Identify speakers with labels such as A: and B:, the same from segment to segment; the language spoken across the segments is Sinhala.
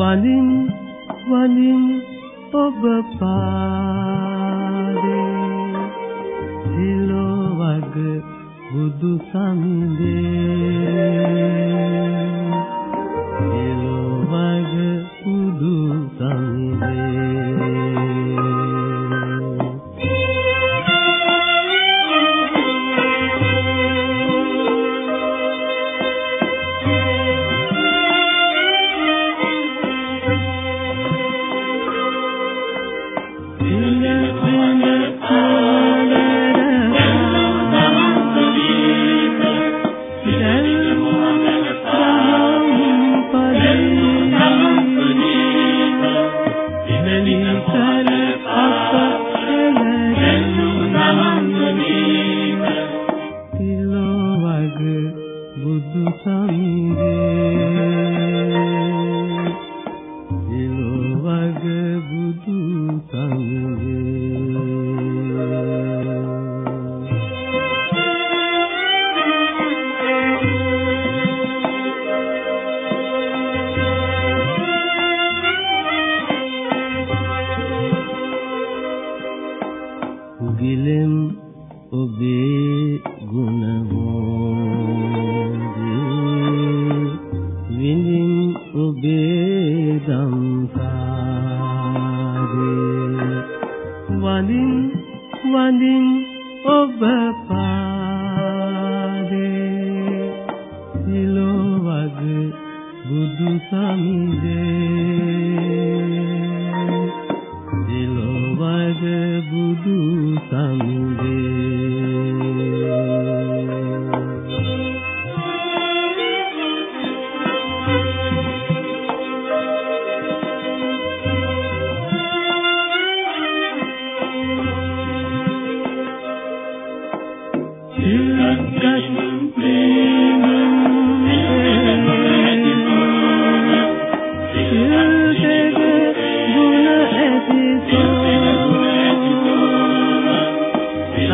A: වඳින් වඳින් ඔබ පාරේ සිලෝ වග බුදු සමිඳේ වඳින් වඳින් ඔබ පා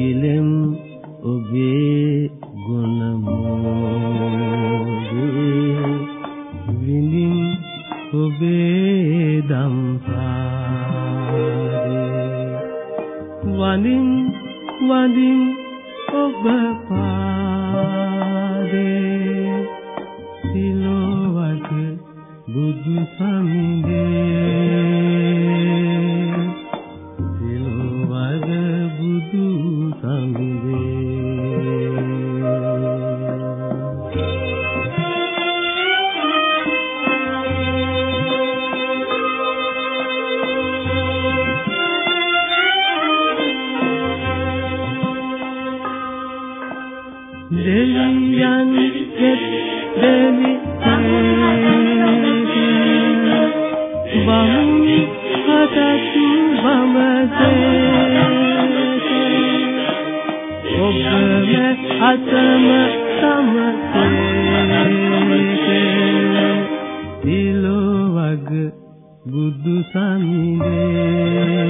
A: ගිලෙම් ඔබේ ගුණ මෝදේ විඳින් ඔබේ දම්පාදේ වඳින් වඳින් ඔබ පාදේ සිලෝවට බුදු සමිඳේ පවසේ ඔබම අතම සමසේ දිලොවග බුදු සමිඳේ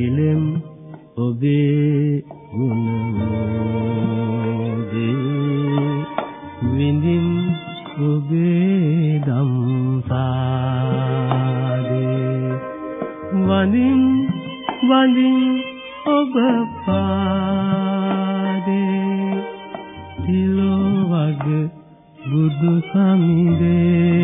A: ගිලෙම් ඔබේ ගුණ මෝදේ. විඳින් ඔබේ දම් සාදේ වඳින් වඳින් ඔබ පාදේ. තිලෝ වග බුදු සමිදේ.